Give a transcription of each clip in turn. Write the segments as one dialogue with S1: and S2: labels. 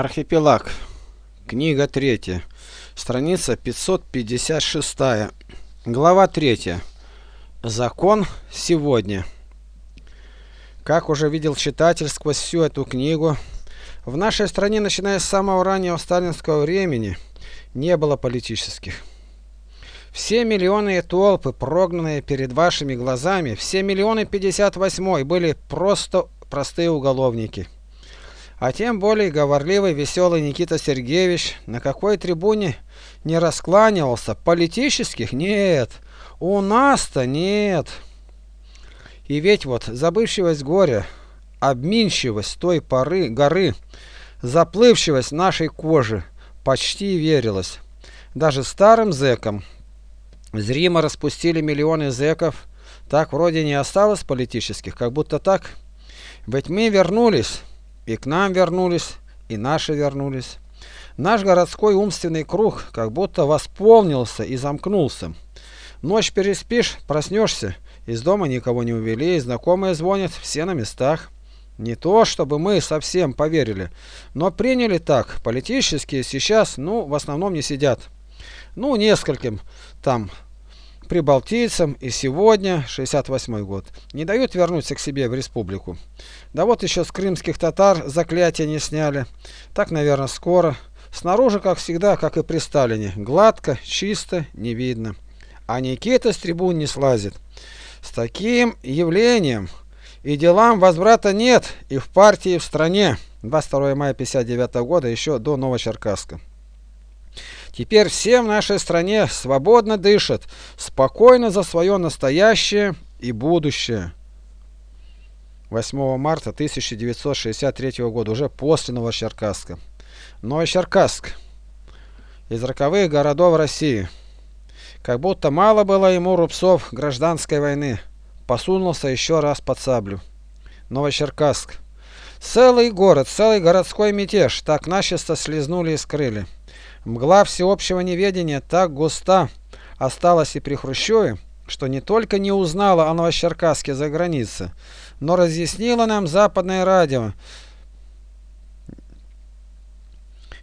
S1: Архипелаг. Книга 3. Страница 556. Глава 3. Закон сегодня. Как уже видел читатель сквозь всю эту книгу, в нашей стране, начиная с самого раннего сталинского времени, не было политических. Все миллионы и толпы, прогнанные перед вашими глазами, все миллионы 58 были просто простые уголовники. А тем более говорливый, веселый Никита Сергеевич на какой трибуне не раскланивался. Политических нет. У нас-то нет. И ведь вот забывшегося горя, обминчивость той поры горы, заплывчивость нашей кожи, почти верилось. Даже старым зэкам. Зримо распустили миллионы зэков. Так вроде не осталось политических, как будто так. Ведь мы вернулись. И к нам вернулись, и наши вернулись. Наш городской умственный круг как будто восполнился и замкнулся. Ночь переспишь, проснешься, из дома никого не увели, и знакомые звонят, все на местах. Не то, чтобы мы совсем поверили, но приняли так. Политические сейчас, ну, в основном не сидят. Ну, нескольким там прибалтийцам и сегодня, 68 год, не дают вернуться к себе в республику. Да вот еще с крымских татар заклятия не сняли. Так, наверное, скоро. Снаружи, как всегда, как и при Сталине, гладко, чисто, не видно. А Никита с трибун не слазит. С таким явлением и делам возврата нет и в партии, и в стране. 22 мая 59 года, еще до Новочеркасска. Теперь все в нашей стране свободно дышат, спокойно за свое настоящее и будущее. 8 марта 1963 года, уже после Новочеркасска. Новочеркасск. Из роковых городов России. Как будто мало было ему рубцов гражданской войны. Посунулся еще раз под саблю. Новочеркасск. Целый город, целый городской мятеж так начисто слезнули и скрыли. Мгла всеобщего неведения так густа осталась и при Хрущеве, что не только не узнала о Новочеркасске за границей, но разъяснила нам западное радио.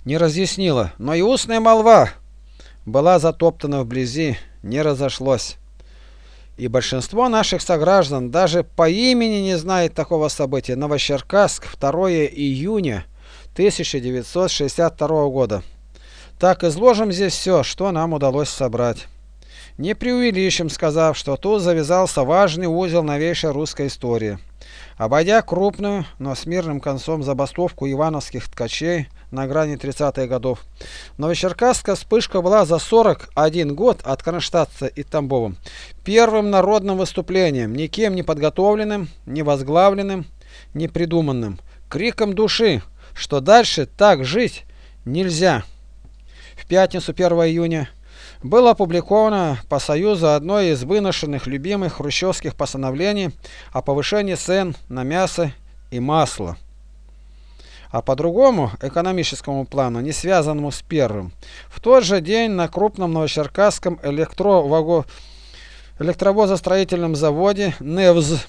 S1: Не разъяснила, но и устная молва была затоптана вблизи, не разошлось. И большинство наших сограждан даже по имени не знает такого события. Новочеркасск, 2 июня 1962 года. Так изложим здесь все, что нам удалось собрать. Не преувеличим, сказав, что тут завязался важный узел новейшей русской истории. Обойдя крупную, но с мирным концом забастовку ивановских ткачей на грани 30-х годов, Новочеркасская вспышка была за 41 год от Кронштадта и Тамбовым первым народным выступлением, никем не подготовленным, не возглавленным, не придуманным, криком души, что дальше так жить нельзя в пятницу 1 июня было опубликовано по Союзу одно из выношенных любимых хрущевских постановлений о повышении цен на мясо и масло. А по другому экономическому плану, не связанному с первым, в тот же день на крупном новочеркасском электроваго... электровозостроительном заводе «Невз»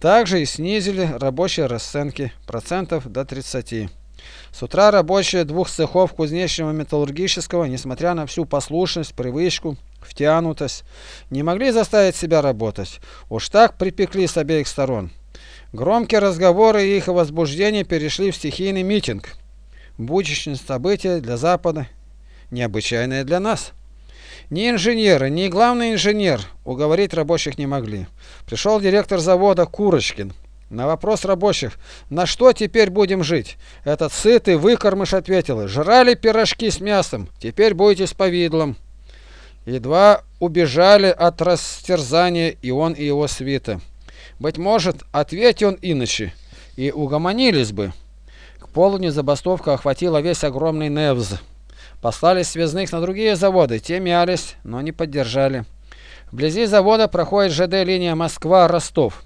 S1: также и снизили рабочие расценки процентов до 30. С утра рабочие двух цехов кузнечного металлургического, несмотря на всю послушность, привычку, втянутость, не могли заставить себя работать. Уж так припекли с обеих сторон. Громкие разговоры и их возбуждение перешли в стихийный митинг. Будущее событие для Запада, необычайное для нас. Ни инженеры, ни главный инженер уговорить рабочих не могли. Пришел директор завода Курочкин. На вопрос рабочих, на что теперь будем жить, этот сытый выкормыш ответил, жрали пирожки с мясом, теперь будете с повидлом. Едва убежали от растерзания и он, и его свита. Быть может, ответь он иначе, и угомонились бы. К полудню забастовка охватила весь огромный Невз. Послали связных на другие заводы, те мялись, но не поддержали. Вблизи завода проходит ЖД-линия Москва-Ростов.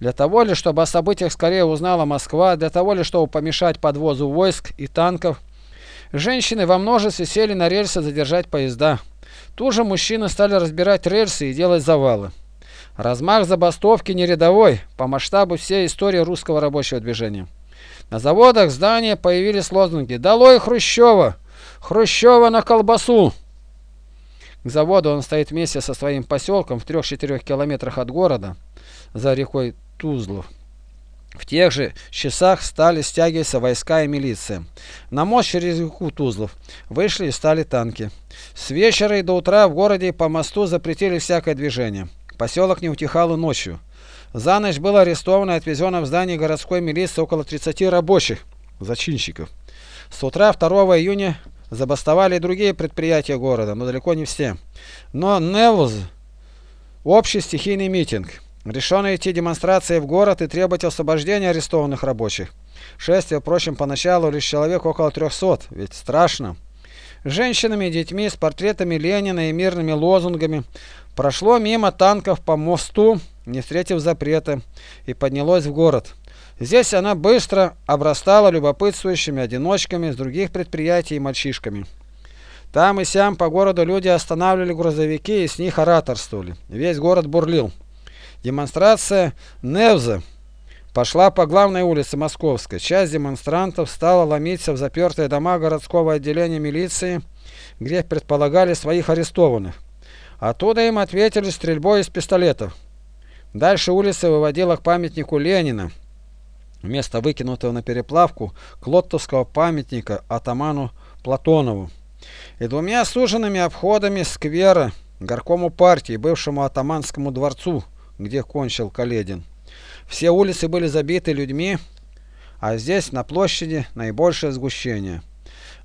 S1: Для того ли, чтобы о событиях скорее узнала Москва, для того ли, чтобы помешать подвозу войск и танков, женщины во множестве сели на рельсы задержать поезда. Тут же мужчины стали разбирать рельсы и делать завалы. Размах забастовки не рядовой по масштабу всей истории русского рабочего движения. На заводах здания появились лозунги «Долой Хрущева! Хрущева на колбасу!» К заводу он стоит вместе со своим поселком в 3-4 километрах от города, за рекой Тузлов. В тех же часах стали стягиваться войска и милиция. На мост через реку Тузлов вышли и стали танки. С вечера и до утра в городе по мосту запретили всякое движение. Поселок не утихал и ночью. За ночь было арестовано и отвезено в здание городской милиции около 30 рабочих, зачинщиков. С утра 2 июня забастовали и другие предприятия города, но далеко не все. Но Невлз – общий стихийный митинг. Решено идти демонстрации в город и требовать освобождения арестованных рабочих. Шествие, впрочем, поначалу лишь человек около трехсот, ведь страшно. Женщинами и детьми с портретами Ленина и мирными лозунгами прошло мимо танков по мосту, не встретив запрета, и поднялось в город. Здесь она быстро обрастала любопытствующими одиночками с других предприятий и мальчишками. Там и сям по городу люди останавливали грузовики и с них ораторствовали. Весь город бурлил. Демонстрация Невза пошла по главной улице Московской. Часть демонстрантов стала ломиться в запертые дома городского отделения милиции, где предполагали своих арестованных. Оттуда им ответили стрельбой из пистолетов. Дальше улица выводила к памятнику Ленина, вместо выкинутого на переплавку клоттовского памятника атаману Платонову. И двумя суженными обходами сквера горкому партии, бывшему атаманскому дворцу, где кончил Каледин. Все улицы были забиты людьми, а здесь, на площади, наибольшее сгущение.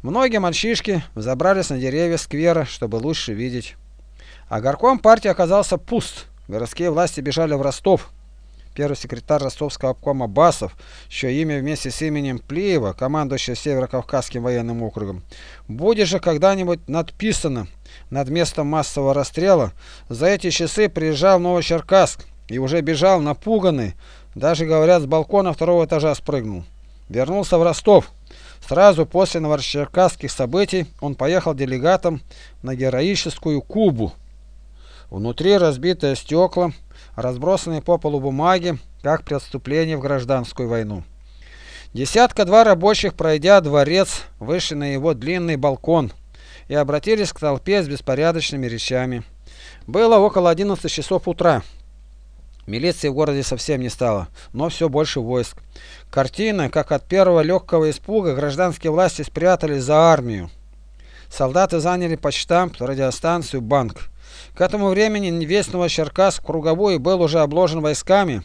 S1: Многие мальчишки взобрались на деревья сквера, чтобы лучше видеть. А горком партии оказался пуст. Городские власти бежали в Ростов. Первый секретарь ростовского обкома Басов, чье имя вместе с именем Плиева, командующий Северо-Кавказским военным округом, будет же когда-нибудь надписано над местом массового расстрела, за эти часы приезжал Новочеркасск и уже бежал напуганный, даже, говорят, с балкона второго этажа спрыгнул. Вернулся в Ростов. Сразу после новочеркасских событий он поехал делегатом на героическую Кубу. Внутри разбитые стекла, разбросанные по полу бумаги, как при отступлении в гражданскую войну. Десятка-два рабочих, пройдя дворец, вышли на его длинный балкон – и обратились к толпе с беспорядочными речами. Было около 11 часов утра. Милиции в городе совсем не стало, но все больше войск. Картина, как от первого легкого испуга, гражданские власти спрятались за армию. Солдаты заняли почтамп, радиостанцию, банк. К этому времени весь Новочеркасск круговой был уже обложен войсками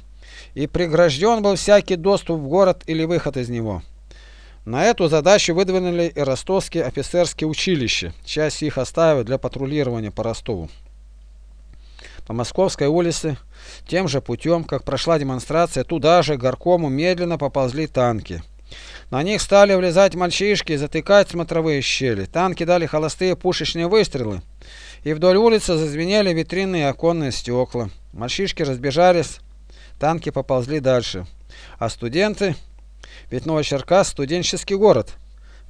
S1: и прегражден был всякий доступ в город или выход из него. На эту задачу выдвинули и ростовские офицерские училища. Часть их оставили для патрулирования по Ростову. По Московской улице, тем же путем, как прошла демонстрация, туда же горкому медленно поползли танки. На них стали влезать мальчишки и затыкать смотровые щели. Танки дали холостые пушечные выстрелы, и вдоль улицы зазвенели витринные оконные стекла. Мальчишки разбежались, танки поползли дальше. А студенты ведь Новочеркас – студенческий город.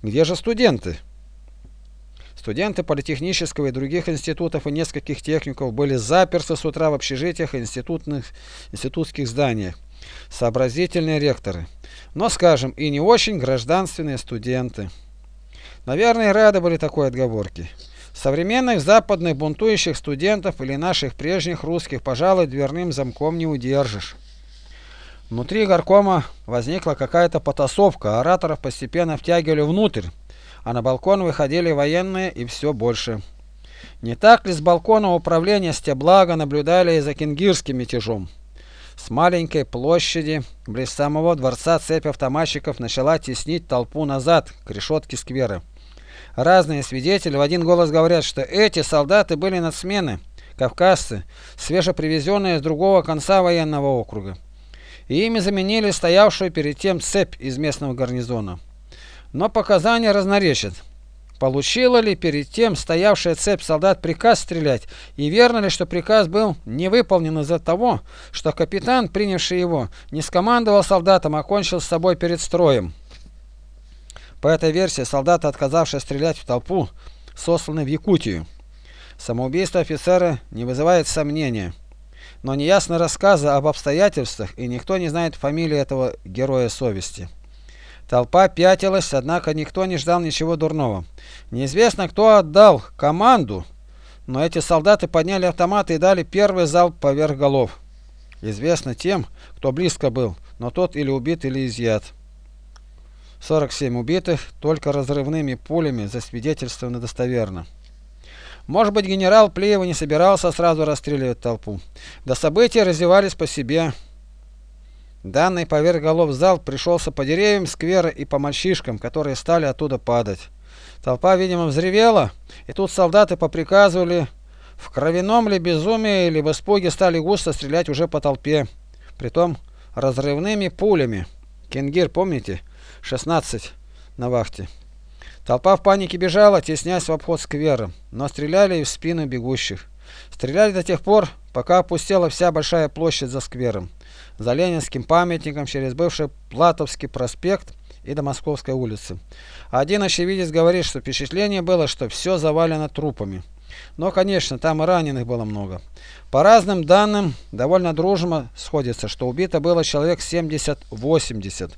S1: Где же студенты? Студенты политехнического и других институтов и нескольких техников были заперты с утра в общежитиях институтных, институтских зданиях. Сообразительные ректоры. Но, скажем, и не очень гражданственные студенты. Наверное, рады были такой отговорке. Современных западных бунтующих студентов или наших прежних русских, пожалуй, дверным замком не удержишь. Внутри горкома возникла какая-то потасовка, ораторов постепенно втягивали внутрь, а на балкон выходили военные и все больше. Не так ли с балкона управления Стеблага наблюдали и за кенгирским мятежом? С маленькой площади, близ самого дворца цепь автоматчиков начала теснить толпу назад, к решетке сквера. Разные свидетели в один голос говорят, что эти солдаты были нацмены, кавказцы, свежепривезенные с другого конца военного округа и ими заменили стоявшую перед тем цепь из местного гарнизона. Но показания разноречат. Получила ли перед тем стоявшая цепь солдат приказ стрелять, и верно ли, что приказ был не выполнен из-за того, что капитан, принявший его, не скомандовал солдатам, а кончил с собой перед строем? По этой версии солдаты, отказавшие стрелять в толпу, сосланы в Якутию. Самоубийство офицера не вызывает сомнения но неясны рассказы об обстоятельствах, и никто не знает фамилии этого героя совести. Толпа пятилась, однако никто не ждал ничего дурного. Неизвестно, кто отдал команду, но эти солдаты подняли автоматы и дали первый залп поверх голов. Известно тем, кто близко был, но тот или убит, или изъят. 47 убитых только разрывными пулями засвидетельствовано достоверно. Может быть, генерал Плеева не собирался сразу расстреливать толпу. До события развивались по себе. Данный поверх голов зал пришелся по деревьям сквера и по мальчишкам, которые стали оттуда падать. Толпа, видимо, взревела, и тут солдаты поприказывали в кровяном ли безумии или в испуге стали густо стрелять уже по толпе, притом разрывными пулями. Кенгир, помните? 16 на вахте. Толпа в панике бежала, теснясь в обход сквера, но стреляли и в спину бегущих. Стреляли до тех пор, пока опустела вся большая площадь за сквером за Ленинским памятником через бывший Платовский проспект и до Московской улицы. Один очевидец говорит, что впечатление было, что все завалено трупами. Но, конечно, там и раненых было много. По разным данным, довольно дружно сходится, что убито было человек 70-80.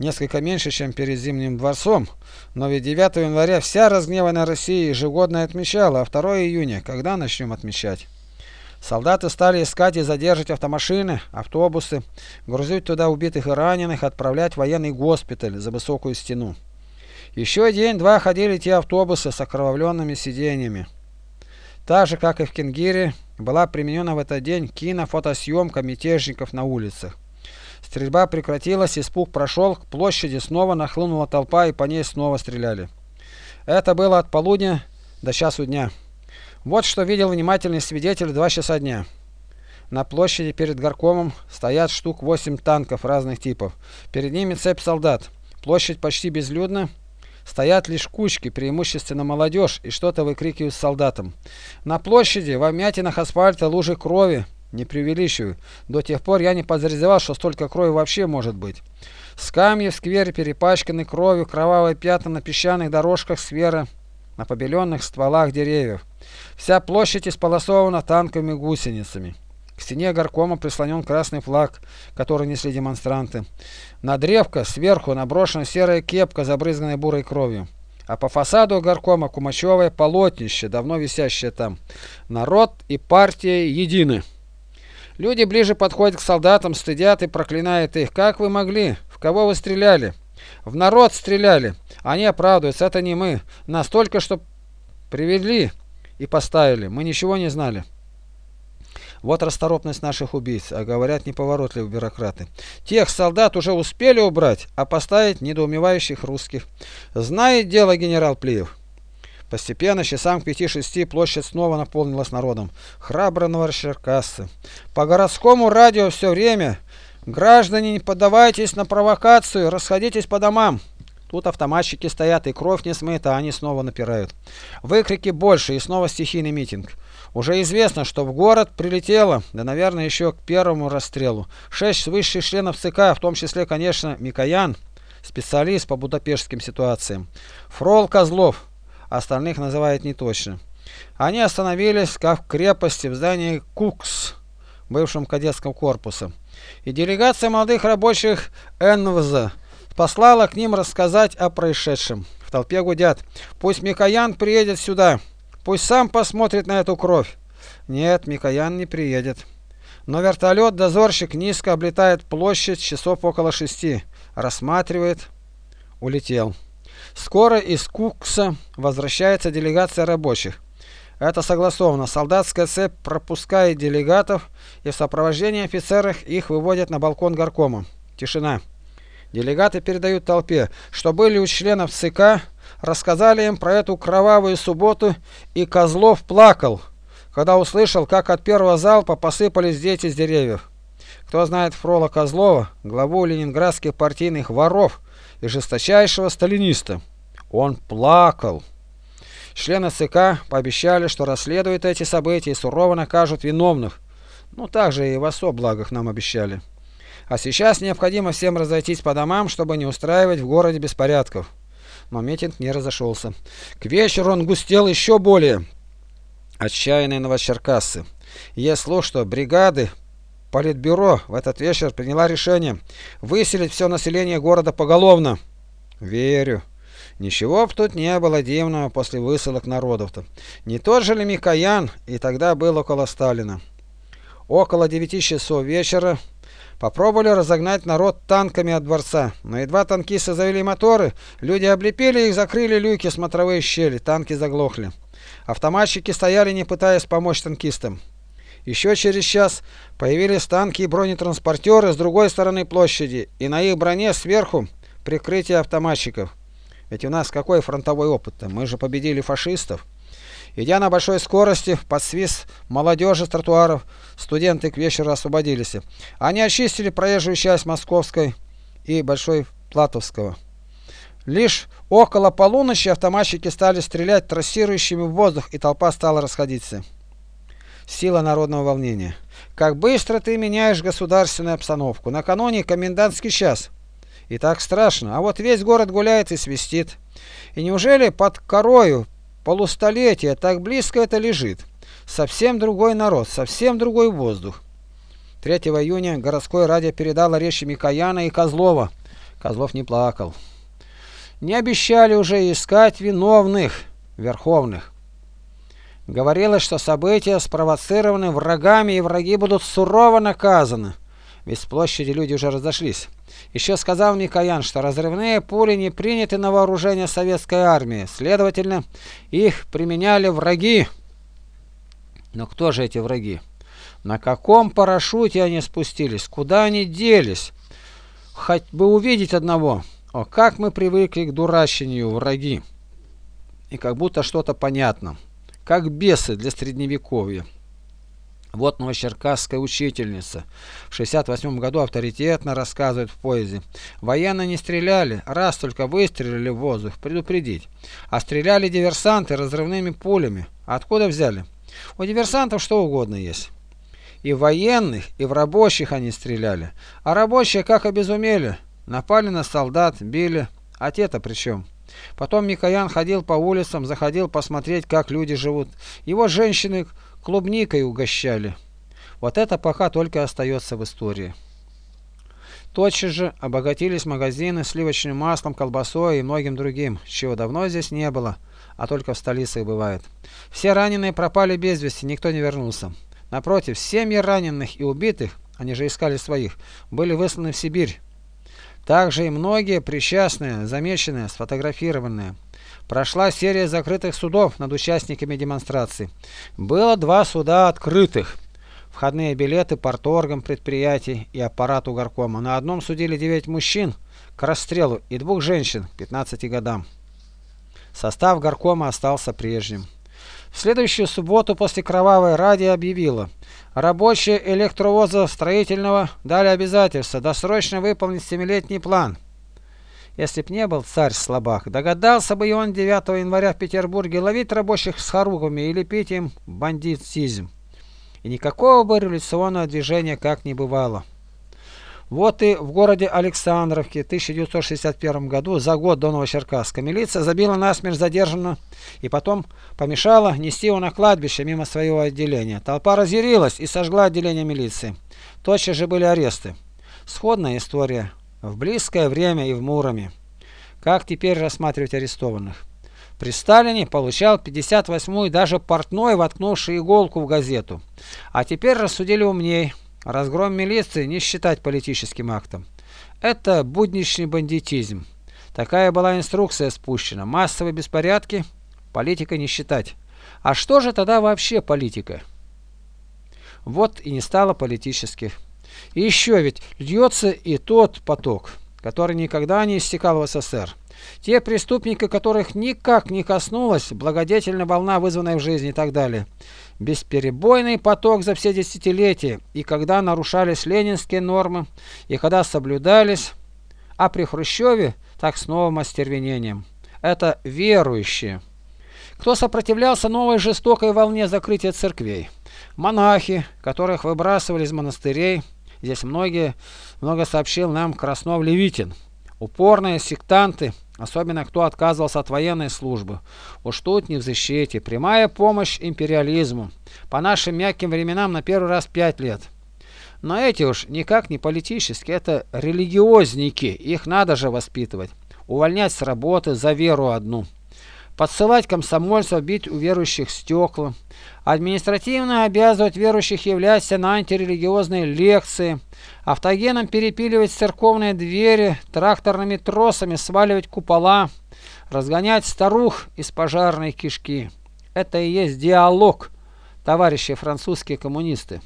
S1: Несколько меньше, чем перед Зимним дворцом, но ведь 9 января вся разгневанная Россия ежегодно отмечала, а 2 июня когда начнем отмечать? Солдаты стали искать и задерживать автомашины, автобусы, грузить туда убитых и раненых, отправлять в военный госпиталь за высокую стену. Еще день-два ходили те автобусы с окровавленными сиденьями. Так же, как и в Кенгире, была применена в этот день кинофотосъемка мятежников на улицах. Стрельба прекратилась, испуг прошел, к площади снова нахлынула толпа и по ней снова стреляли. Это было от полудня до часу дня. Вот что видел внимательный свидетель два часа дня. На площади перед горкомом стоят штук восемь танков разных типов. Перед ними цепь солдат. Площадь почти безлюдна. Стоят лишь кучки, преимущественно молодежь, и что-то выкрикивают солдатам. На площади, в вмятинах асфальта, лужи крови. Не преувеличиваю. До тех пор я не подозревал, что столько крови вообще может быть. Скамьи в сквере перепачканы кровью, кровавые пятна на песчаных дорожках сквера, на побеленных стволах деревьев. Вся площадь исполосована танковыми гусеницами. К стене горкома прислонен красный флаг, который несли демонстранты. На древко сверху наброшена серая кепка, забрызганная бурой кровью. А по фасаду горкома кумачевое полотнище, давно висящее там. Народ и партия едины. Люди ближе подходят к солдатам, стыдят и проклинают их. Как вы могли? В кого вы стреляли? В народ стреляли. Они оправдываются. Это не мы. Настолько, что привели и поставили. Мы ничего не знали. Вот расторопность наших убийц, а говорят неповоротливые бюрократы. Тех солдат уже успели убрать, а поставить недоумевающих русских. Знает дело генерал Плиев. Постепенно, часам к пяти-шести, площадь снова наполнилась народом. Храбро новочеркасцы. По городскому радио все время «Граждане, не поддавайтесь на провокацию, расходитесь по домам». Тут автоматчики стоят, и кровь не смыта, они снова напирают. Выкрики больше, и снова стихийный митинг. Уже известно, что в город прилетело, да, наверное, еще к первому расстрелу, шесть высших членов ЦК, в том числе, конечно, Микоян, специалист по будапештским ситуациям, Фрол Козлов, остальных называют не точно. Они остановились, как в крепости, в здании Кукс, бывшем кадетском корпусе. И делегация молодых рабочих НВЗ послала к ним рассказать о происшедшем. В толпе гудят. Пусть Микоян приедет сюда. Пусть сам посмотрит на эту кровь. Нет, Микоян не приедет. Но вертолет-дозорщик низко облетает площадь часов около шести. Рассматривает. Улетел. Скоро из Кукса возвращается делегация рабочих. Это согласовано. Солдатская цепь пропускает делегатов, и в сопровождении офицеров их выводят на балкон горкома. Тишина. Делегаты передают толпе, что были у членов ЦК, рассказали им про эту кровавую субботу, и Козлов плакал, когда услышал, как от первого залпа посыпались дети с деревьев. Кто знает Фрола Козлова, главу ленинградских партийных воров и жесточайшего сталиниста? Он плакал. Члены ЦК пообещали, что расследуют эти события и сурово накажут виновных. Ну, так же и в особ благах нам обещали. А сейчас необходимо всем разойтись по домам, чтобы не устраивать в городе беспорядков. Но митинг не разошелся. К вечеру он густел еще более. Отчаянные новочеркассы. Есть слух, что бригады Политбюро в этот вечер приняло решение выселить все население города поголовно. Верю. Ничего б тут не было дивного после высылок народов-то. Не тот же ли Микоян и тогда был около Сталина. Около девяти часов вечера попробовали разогнать народ танками от дворца, но едва танкисты завели моторы, люди облепили их, закрыли люки, смотровые щели, танки заглохли. Автоматчики стояли, не пытаясь помочь танкистам. Еще через час появились танки и бронетранспортеры с другой стороны площади, и на их броне сверху прикрытие автоматчиков. Ведь у нас какой фронтовой опыт-то? Мы же победили фашистов. Идя на большой скорости, под свист молодежи с тротуаров, студенты к вечеру освободились. Они очистили проезжую часть Московской и Большой Платовского. Лишь около полуночи автоматчики стали стрелять трассирующими в воздух, и толпа стала расходиться. Сила народного волнения. Как быстро ты меняешь государственную обстановку. Накануне комендантский час. И так страшно. А вот весь город гуляет и свистит. И неужели под корою полустолетия так близко это лежит? Совсем другой народ, совсем другой воздух. 3 июня городское радио передало речи Микояна и Козлова. Козлов не плакал. Не обещали уже искать виновных, верховных. Говорилось, что события спровоцированы врагами и враги будут сурово наказаны. Ведь с площади люди уже разошлись. Еще сказал Микоян, что разрывные пули не приняты на вооружение советской армии. Следовательно, их применяли враги. Но кто же эти враги? На каком парашюте они спустились? Куда они делись? Хоть бы увидеть одного. О, как мы привыкли к дурачению враги. И как будто что-то понятно. Как бесы для средневековья. Вот новочеркасская учительница. В 68 году авторитетно рассказывает в поезде. Военные не стреляли, раз только выстрелили в воздух, предупредить. А стреляли диверсанты разрывными пулями. Откуда взяли? У диверсантов что угодно есть. И в военных, и в рабочих они стреляли. А рабочие как обезумели. Напали на солдат, били. А те-то при чем? Потом Микоян ходил по улицам, заходил посмотреть, как люди живут. Его женщины клубникой угощали. Вот это пока только остается в истории. Тотчас же обогатились магазины сливочным маслом, колбасой и многим другим, чего давно здесь не было, а только в столицах бывает. Все раненые пропали без вести, никто не вернулся. Напротив, семьи раненых и убитых, они же искали своих, были высланы в Сибирь. Также и многие причастные, замеченные, сфотографированные. Прошла серия закрытых судов над участниками демонстрации. Было два суда открытых. Входные билеты порторгам предприятий и аппарату горкома. На одном судили 9 мужчин к расстрелу и двух женщин к 15 годам. Состав горкома остался прежним. Следующую субботу после кровавой ради объявила, рабочие электровоза строительного дали обязательство досрочно выполнить семилетний план. Если б не был царь слабак, догадался бы и он 9 января в Петербурге ловить рабочих с хоругвами и лепить им бандитизм. И никакого бы революционного движения как не бывало. Вот и в городе Александровке в 1961 году, за год до Новочеркасска, милиция забила насмерть задержанного и потом помешала нести его на кладбище мимо своего отделения. Толпа разъярилась и сожгла отделение милиции. Тотчас же были аресты. Сходная история в близкое время и в Муроме. Как теперь рассматривать арестованных? При Сталине получал 58-й даже портной, воткнувший иголку в газету. А теперь рассудили умней. Разгром милиции не считать политическим актом. Это будничный бандитизм. Такая была инструкция спущена. Массовые беспорядки политика не считать. А что же тогда вообще политика? Вот и не стало политических. И еще ведь льется и тот поток, который никогда не истекал в СССР. Те преступники, которых никак не коснулась благодетельная волна, вызванная в жизни и так далее. Бесперебойный поток за все десятилетия, и когда нарушались ленинские нормы, и когда соблюдались, а при Хрущеве так с новым остервенением. Это верующие. Кто сопротивлялся новой жестокой волне закрытия церквей? Монахи, которых выбрасывали из монастырей, Здесь многие, много сообщил нам Краснов-Левитин. Упорные сектанты, особенно кто отказывался от военной службы. Уж тут не в защите. Прямая помощь империализму. По нашим мягким временам на первый раз пять лет. Но эти уж никак не политические, это религиозники, их надо же воспитывать. Увольнять с работы за веру одну. Подсылать комсомольцев бить у верующих стекла. Административно обязывать верующих являться на антирелигиозные лекции. Автогеном перепиливать церковные двери, тракторными тросами сваливать купола. Разгонять старух из пожарной кишки. Это и есть диалог, товарищи французские коммунисты.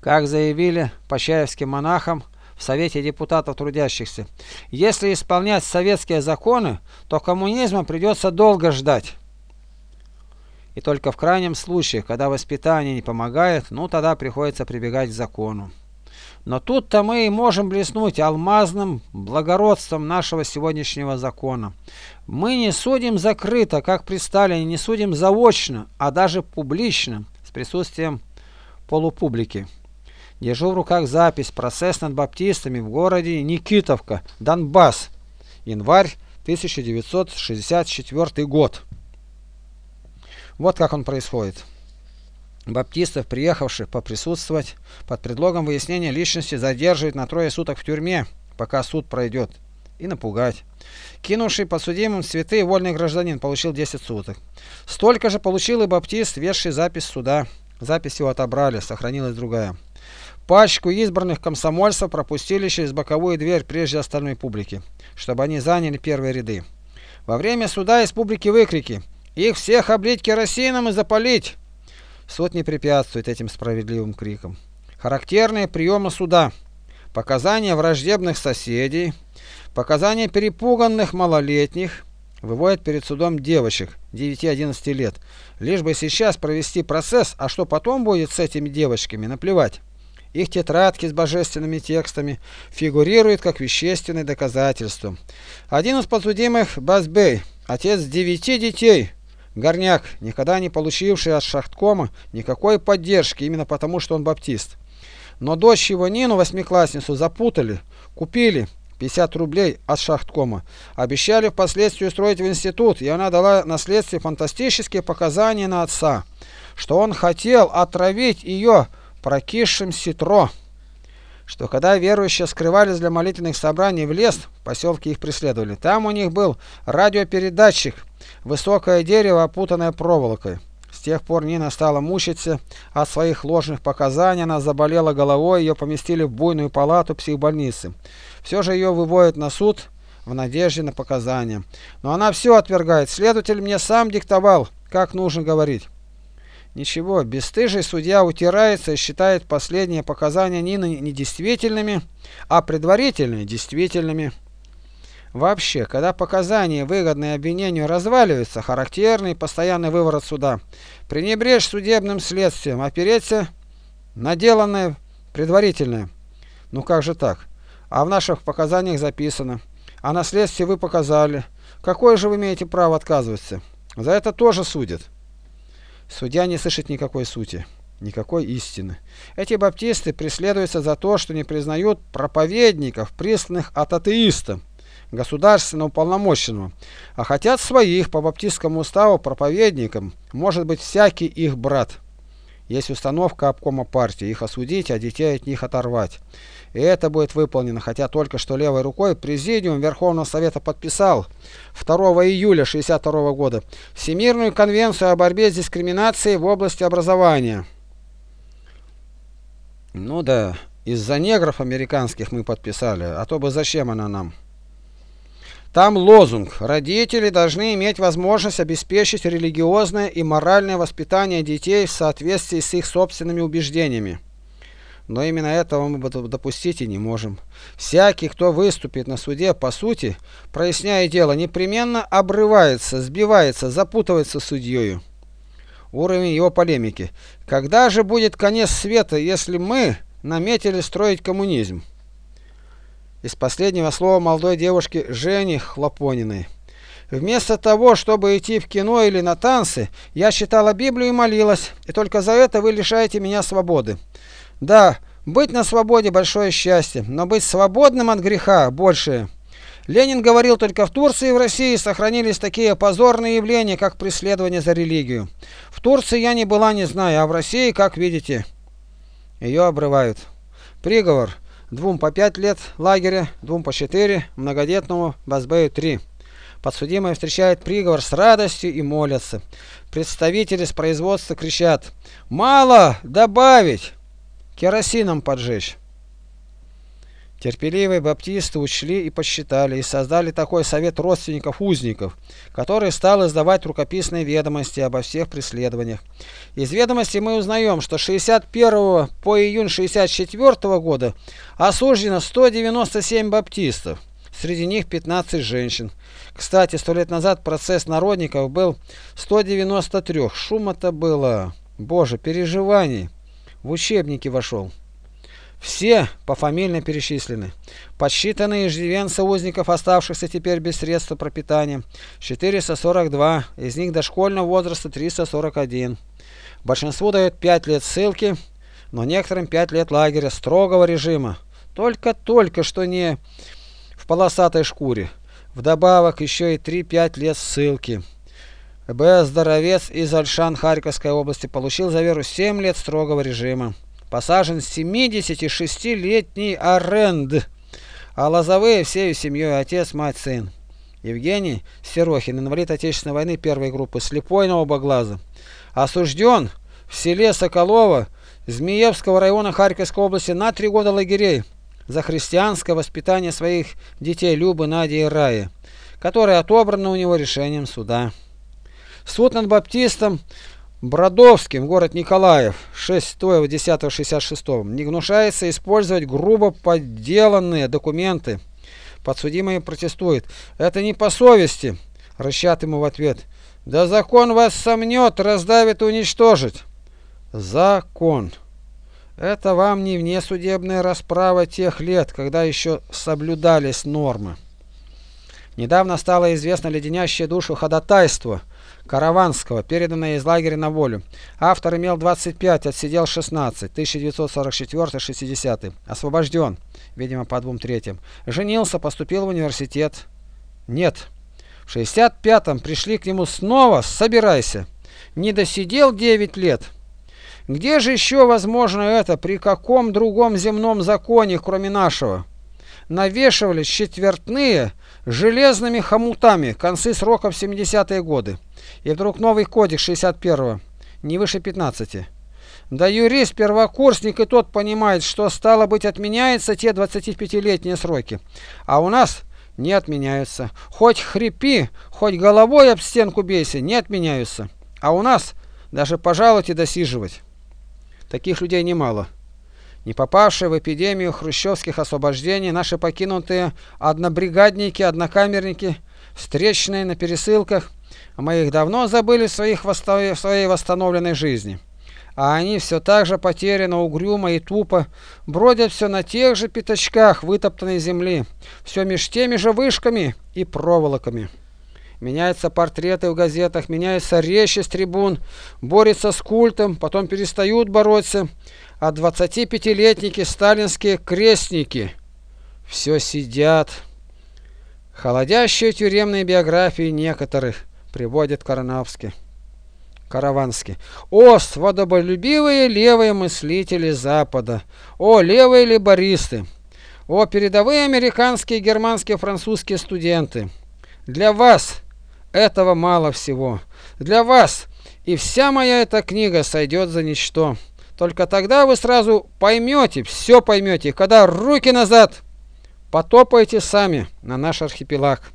S1: Как заявили почаевским монахам в Совете депутатов трудящихся, если исполнять советские законы, то коммунизма придется долго ждать. И только в крайнем случае, когда воспитание не помогает, ну тогда приходится прибегать к закону. Но тут-то мы и можем блеснуть алмазным благородством нашего сегодняшнего закона. Мы не судим закрыто, как при Сталине, не судим заочно, а даже публично, с присутствием полупублики. Держу в руках запись «Процесс над баптистами в городе Никитовка, Донбасс. Январь 1964 год». Вот как он происходит. Баптистов, приехавших поприсутствовать, под предлогом выяснения личности задерживают на трое суток в тюрьме, пока суд пройдет, и напугать. Кинувший подсудимым цветы вольный гражданин получил 10 суток. Столько же получил и баптист, вешший запись суда. Запись его отобрали, сохранилась другая. Пачку избранных комсомольцев пропустили через боковую дверь прежде остальной публики, чтобы они заняли первые ряды. Во время суда из публики выкрики «Их всех облить керосином и запалить!» Суд не препятствует этим справедливым крикам. Характерные приемы суда. Показания враждебных соседей, показания перепуганных малолетних, выводят перед судом девочек 9-11 лет, лишь бы сейчас провести процесс, а что потом будет с этими девочками, наплевать. Их тетрадки с божественными текстами фигурируют как вещественное доказательство. Один из подсудимых, Базбей, отец девяти детей, горняк, никогда не получивший от шахткома никакой поддержки, именно потому, что он баптист. Но дочь его Нину, восьмиклассницу, запутали, купили 50 рублей от шахткома. Обещали впоследствии устроить в институт, и она дала наследстве фантастические показания на отца, что он хотел отравить ее прокисшим ситро, что когда верующие скрывались для молитвенных собраний в лес, в поселке их преследовали. Там у них был радиопередатчик, высокое дерево, опутанное проволокой. С тех пор Нина стала мучиться от своих ложных показаний, она заболела головой, ее поместили в буйную палату психбольницы. Все же ее выводят на суд в надежде на показания. Но она все отвергает. Следователь мне сам диктовал, как нужно говорить. Ничего, бесстыжий судья утирается и считает последние показания Нины недействительными, а предварительные действительными. Вообще, когда показания, выгодные обвинению, разваливаются, характерный постоянный выворот суда, пренебречь судебным следствием, опереться на деланное предварительное. Ну как же так? А в наших показаниях записано. А на следствии вы показали. Какое же вы имеете право отказываться? За это тоже судят. Судья не слышит никакой сути, никакой истины. Эти баптисты преследуются за то, что не признают проповедников, присланных от атеиста, государственного уполномоченного, а хотят своих по баптистскому уставу проповедникам, может быть всякий их брат. Есть установка обкома партии, их осудить, а детей от них оторвать. И это будет выполнено, хотя только что левой рукой Президиум Верховного Совета подписал 2 июля 1962 года Всемирную конвенцию о борьбе с дискриминацией в области образования. Ну да, из-за негров американских мы подписали, а то бы зачем она нам? Там лозунг «Родители должны иметь возможность обеспечить религиозное и моральное воспитание детей в соответствии с их собственными убеждениями». Но именно этого мы допустить и не можем. Всякий, кто выступит на суде, по сути, проясняя дело, непременно обрывается, сбивается, запутывается судьею. Уровень его полемики. Когда же будет конец света, если мы наметили строить коммунизм? Из последнего слова молодой девушки Жени Хлопониной. Вместо того, чтобы идти в кино или на танцы, я читала Библию и молилась, и только за это вы лишаете меня свободы. Да, быть на свободе большое счастье, но быть свободным от греха большее. Ленин говорил, только в Турции и в России сохранились такие позорные явления, как преследование за религию. В Турции я не была, не знаю, а в России, как видите. Ее обрывают. Приговор двум по пять лет лагеря, двум по четыре, многодетному Базбею три. Подсудимые встречают приговор с радостью и молятся. Представители с производства кричат «Мало! Добавить! Керосином поджечь!» Терпеливые баптисты учли и посчитали, и создали такой совет родственников узников, который стал издавать рукописные ведомости обо всех преследованиях. Из ведомостей мы узнаем, что 61 по июнь 64 года осуждено 197 баптистов, среди них 15 женщин. Кстати, сто лет назад процесс народников был 193, шума-то было, боже, переживаний, в учебники вошел. Все пофамильно перечислены. Подсчитаны иждивенцы узников, оставшихся теперь без средства пропитания, 442, из них дошкольного возраста 341. Большинству дают 5 лет ссылки, но некоторым 5 лет лагеря строгого режима. Только-только что не в полосатой шкуре. Вдобавок еще и 3-5 лет ссылки. Б. Здоровец из Альшан Харьковской области получил за веру 7 лет строгого режима посажен 76-летний аренд, а Лозовые всей семьей отец, мать, сын. Евгений Серохин, инвалид Отечественной войны первой группы, слепой на оба глаза. Осужден в селе Соколово Змеевского района Харьковской области на три года лагерей за христианское воспитание своих детей Любы, Нади и Раи, которое отобрано у него решением суда. Суд над баптистом Бродовским, город Николаев, 6.10.66, не гнушается использовать грубо подделанные документы. Подсудимый протестует. Это не по совести. Рычат ему в ответ. Да закон вас сомнет, раздавит и уничтожит. Закон. Это вам не внесудебная расправа тех лет, когда еще соблюдались нормы. Недавно стало известно леденящее душу ходатайство – Караванского, переданное из лагеря на волю. Автор имел 25, отсидел 16, 1944-60. Освобожден, видимо, по двум третьим. Женился, поступил в университет. Нет. В 65-м пришли к нему снова, собирайся. Не досидел 9 лет. Где же еще возможно это, при каком другом земном законе, кроме нашего? Навешивались четвертные железными хомутами концы срока в 70-е годы. И вдруг новый кодекс 61-го, не выше 15. Да юрист, первокурсник и тот понимает, что стало быть отменяются те 25-летние сроки. А у нас не отменяются. Хоть хрипи, хоть головой об стенку бейся, не отменяются. А у нас даже пожалуйте досиживать. Таких людей немало. Не попавшие в эпидемию хрущевских освобождений, наши покинутые однобригадники, однокамерники, встречные на пересылках – мы их давно забыли в, своих восто... в своей восстановленной жизни. А они все так же потеряно, угрюмо и тупо бродят все на тех же пятачках вытоптанной земли, все меж теми же вышками и проволоками. Меняются портреты в газетах, меняются речи с трибун, борются с культом, потом перестают бороться, а 25-летники сталинские крестники все сидят. Холодящие тюремные биографии некоторых – приводит Карановский. Караванский. О, свободолюбивые левые мыслители Запада! О, левые либористы! О, передовые американские, германские, французские студенты! Для вас этого мало всего. Для вас и вся моя эта книга сойдет за ничто. Только тогда вы сразу поймете, все поймете, когда руки назад потопаете сами на наш архипелаг.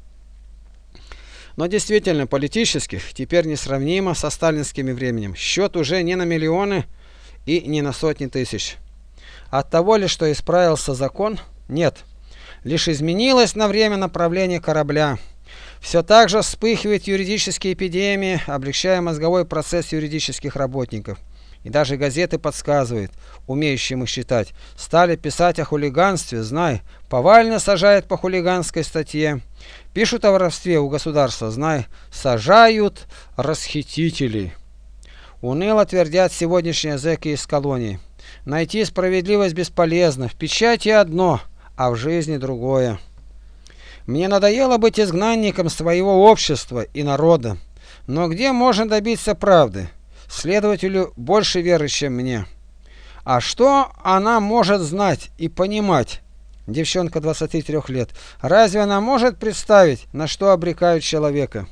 S1: Но действительно, политических теперь несравнимо со сталинскими временем. Счет уже не на миллионы и не на сотни тысяч. От того ли, что исправился закон? Нет. Лишь изменилось на время направление корабля. Все так же вспыхивают юридические эпидемии, облегчая мозговой процесс юридических работников. И даже газеты подсказывают, умеющим их читать, стали писать о хулиганстве, знай, повально сажают по хулиганской статье. Пишут о воровстве у государства, знай, сажают расхитителей. Уныло твердят сегодняшние зэки из колонии. Найти справедливость бесполезно, в печати одно, а в жизни другое. Мне надоело быть изгнанником своего общества и народа. Но где можно добиться правды? Следователю больше веры, чем мне. А что она может знать и понимать? Девчонка 23 лет. Разве она может представить, на что обрекают человека?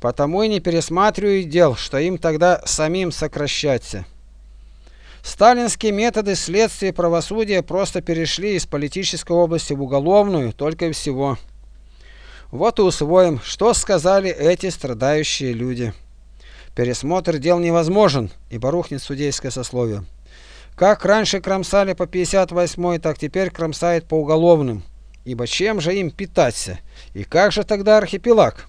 S1: Потому и не пересматриваю дел, что им тогда самим сокращаться. Сталинские методы следствия и правосудия просто перешли из политической области в уголовную, только и всего. Вот и усвоим, что сказали эти страдающие люди. Пересмотр дел невозможен, ибо рухнет судейское сословие. Как раньше кромсали по 58 так теперь кромсают по уголовным. Ибо чем же им питаться? И как же тогда архипелаг?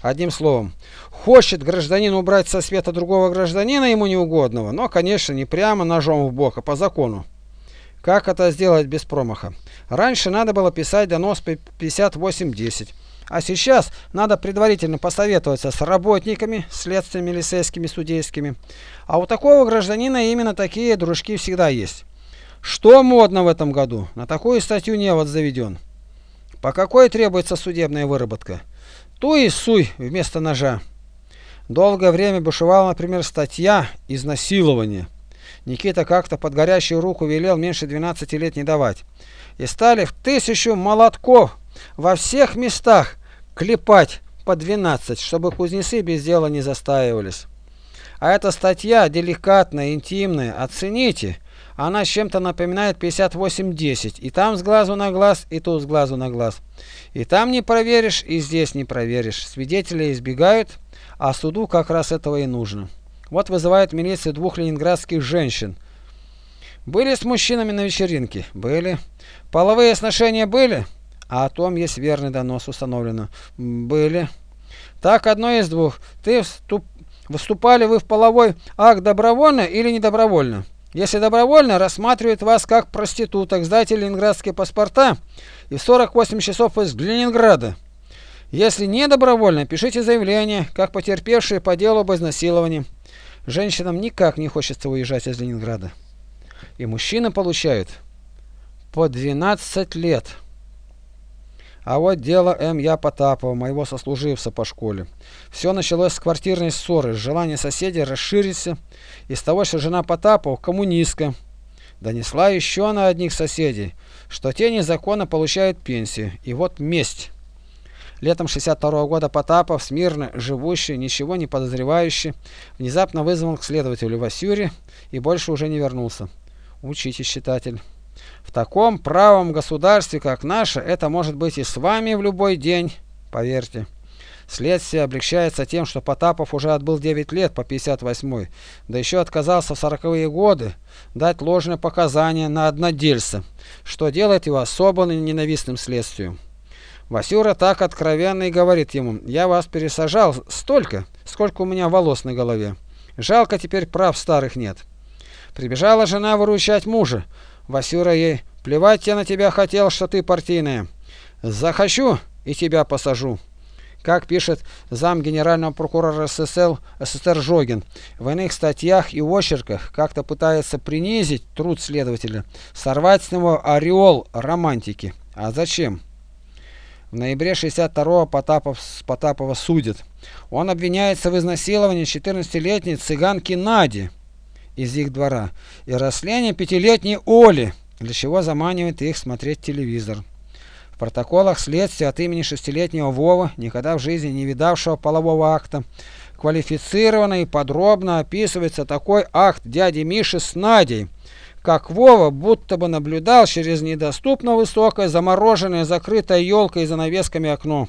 S1: Одним словом, хочет гражданин убрать со света другого гражданина ему неугодного, но, конечно, не прямо ножом в бок, а по закону. Как это сделать без промаха? Раньше надо было писать донос по 58.10. А сейчас надо предварительно посоветоваться с работниками, следствиями, милицейскими, судейскими. А у такого гражданина именно такие дружки всегда есть. Что модно в этом году? На такую статью невод заведен. По какой требуется судебная выработка? Ту и суй вместо ножа. Долгое время бушевала, например, статья «Изнасилование». Никита как-то под горящую руку велел меньше 12 лет не давать. И стали в тысячу молотков во всех местах клепать по 12, чтобы кузнецы без дела не застаивались. А эта статья деликатная, интимная, оцените. Она чем-то напоминает 58.10. И там с глазу на глаз, и тут с глазу на глаз. И там не проверишь, и здесь не проверишь. Свидетели избегают, а суду как раз этого и нужно. Вот вызывает милицию двух ленинградских женщин. Были с мужчинами на вечеринке? Были. Половые сношения были? А о том есть верный донос установлено. Были. Так, одно из двух. Ты вступ... Выступали вы в половой акт добровольно или недобровольно? Если добровольно, рассматривают вас как проституток, сдайте ленинградские паспорта и в 48 часов из Ленинграда. Если не добровольно, пишите заявление, как потерпевшие по делу об изнасиловании. Женщинам никак не хочется уезжать из Ленинграда. И мужчины получают по 12 лет. А вот дело М. Я Потапова, моего сослуживца по школе. Все началось с квартирной ссоры, с желания соседей расшириться, из того, что жена Потапова коммунистка. Донесла еще на одних соседей, что те незаконно получают пенсию. И вот месть. Летом 62 -го года Потапов, смирно живущий, ничего не подозревающий, внезапно вызвал к следователю Васюре и больше уже не вернулся. Учитесь, читатель. В таком правом государстве, как наше, это может быть и с вами в любой день, поверьте. Следствие облегчается тем, что Потапов уже отбыл 9 лет по 58-й, да еще отказался в 40-е годы дать ложные показания на однодельца, что делает его особо ненавистным следствием. Васюра так откровенно и говорит ему, я вас пересажал столько, сколько у меня волос на голове. Жалко теперь прав старых нет. Прибежала жена выручать мужа, Васюра ей, плевать я на тебя хотел, что ты партийная. Захочу и тебя посажу. Как пишет зам генерального прокурора СССР, СССР Жогин, в иных статьях и очерках как-то пытается принизить труд следователя, сорвать с него ореол романтики. А зачем? В ноябре 62-го Потапов, Потапова судят. Он обвиняется в изнасиловании 14-летней цыганки Нади из их двора и растление пятилетней Оли, для чего заманивает их смотреть телевизор. В протоколах следствия от имени шестилетнего Вова, никогда в жизни не видавшего полового акта, квалифицированно и подробно описывается такой акт дяди Миши с Надей, как Вова будто бы наблюдал через недоступно высокое, замороженное, закрытое елкой и занавесками окно.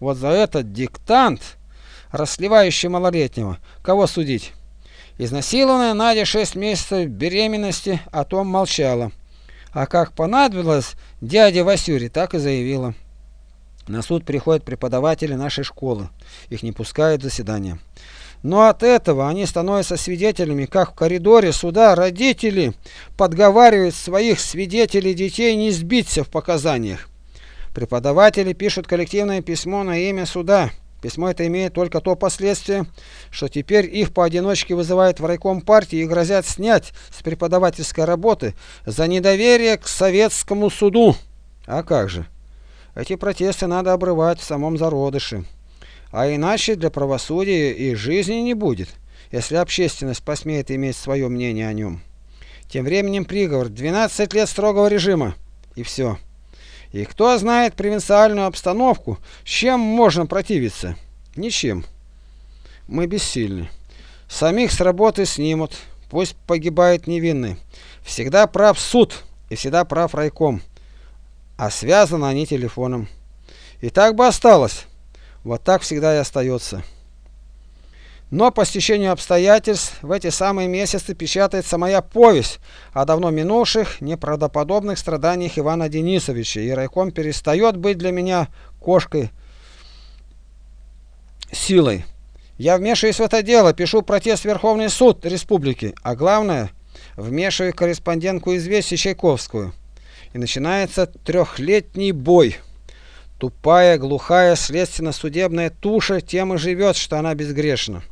S1: Вот за этот диктант, расливающий малолетнего, кого судить? Изнасилованная Надя 6 месяцев беременности о том молчала. А как понадобилось дяде Васюре, так и заявила. На суд приходят преподаватели нашей школы. Их не пускают в заседания. Но от этого они становятся свидетелями, как в коридоре суда родители подговаривают своих свидетелей детей не сбиться в показаниях. Преподаватели пишут коллективное письмо на имя суда. Письмо это имеет только то последствие, что теперь их поодиночке вызывают в райком партии и грозят снять с преподавательской работы за недоверие к советскому суду. А как же? Эти протесты надо обрывать в самом зародыше. А иначе для правосудия и жизни не будет. если общественность посмеет иметь свое мнение о нем. Тем временем приговор 12 лет строгого режима. И все. И кто знает провинциальную обстановку, с чем можно противиться? Ничем. Мы бессильны. Самих с работы снимут, пусть погибает невинный. Всегда прав суд и всегда прав райком. А связаны они телефоном. И так бы осталось. Вот так всегда и остается. Но по стечению обстоятельств в эти самые месяцы печатается моя повесть о давно минувших, неправдоподобных страданиях Ивана Денисовича, и райком перестает быть для меня кошкой силой. Я вмешиваюсь в это дело, пишу протест в Верховный суд Республики, а главное, вмешиваю корреспондентку известий Чайковскую. И начинается трехлетний бой. Тупая, глухая, следственно-судебная туша тем и живет, что она безгрешна.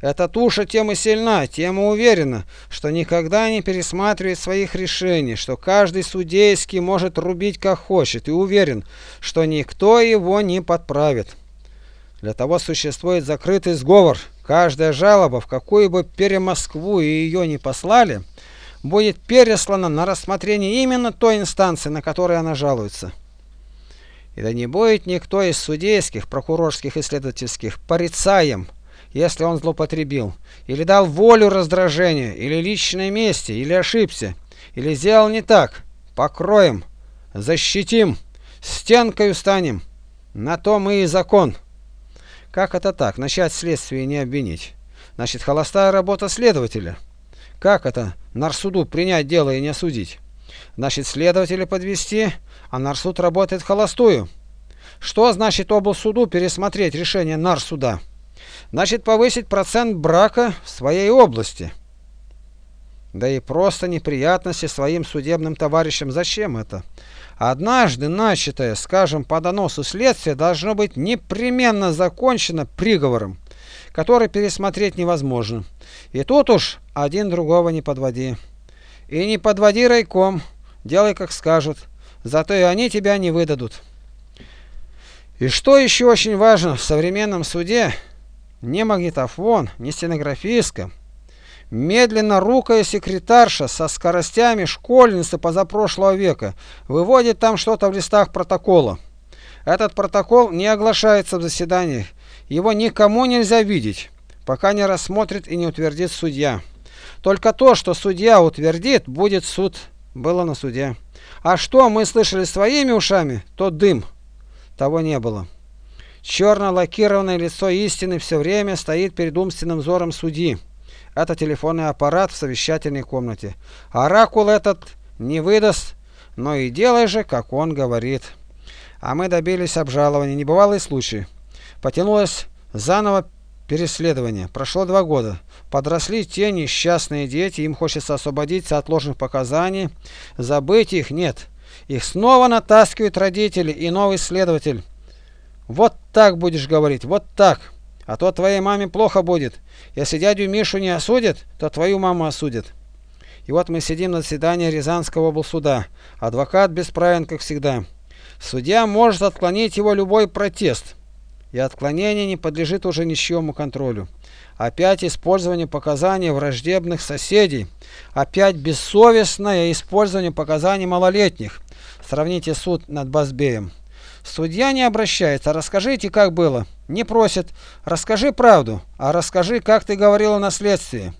S1: Эта туша тем и сильна, тем и уверена, что никогда не пересматривает своих решений, что каждый судейский может рубить как хочет и уверен, что никто его не подправит. Для того существует закрытый сговор. Каждая жалоба, в какую бы перемоскву ее не послали, будет переслана на рассмотрение именно той инстанции, на которой она жалуется. И да не будет никто из судейских, прокурорских и следовательских порицаем, если он злоупотребил, или дал волю раздражению, или личной мести, или ошибся, или сделал не так. Покроем, защитим, стенкой станем. На то мы и закон. Как это так? Начать следствие и не обвинить. Значит, холостая работа следователя. Как это? Нарсуду принять дело и не осудить. Значит, следователя подвести, а нарсуд работает холостую. Что значит облсуду пересмотреть решение нарсуда? Значит, повысить процент брака в своей области. Да и просто неприятности своим судебным товарищам зачем это? Однажды начатое, скажем, по доносу следствие должно быть непременно закончено приговором, который пересмотреть невозможно. И тут уж один другого не подводи. И не подводи райком, делай как скажут, зато и они тебя не выдадут. И что еще очень важно в современном суде, ни магнитофон, ни стенографистка. Медленно рукая секретарша со скоростями школьницы позапрошлого века выводит там что-то в листах протокола. Этот протокол не оглашается в заседаниях, его никому нельзя видеть, пока не рассмотрит и не утвердит судья. Только то, что судья утвердит, будет суд, было на суде. А что мы слышали своими ушами, то дым. Того не было. Черно лакированное лицо истины все время стоит перед умственным взором судьи. Это телефонный аппарат в совещательной комнате. Оракул этот не выдаст, но и делай же, как он говорит. А мы добились обжалования. Небывалый случай. Потянулось заново переследование. Прошло два года. Подросли те несчастные дети, им хочется освободиться от ложных показаний. Забыть их нет. Их снова натаскивают родители и новый следователь. Вот так будешь говорить, вот так. А то твоей маме плохо будет. Если дядю Мишу не осудят, то твою маму осудят. И вот мы сидим на заседании Рязанского облсуда. Адвокат бесправен, как всегда. Судья может отклонить его любой протест. И отклонение не подлежит уже ничьему контролю. Опять использование показаний враждебных соседей. Опять бессовестное использование показаний малолетних. Сравните суд над Базбеем. Судья не обращается, расскажите, как было. Не просит, расскажи правду, а расскажи, как ты говорила на следствии.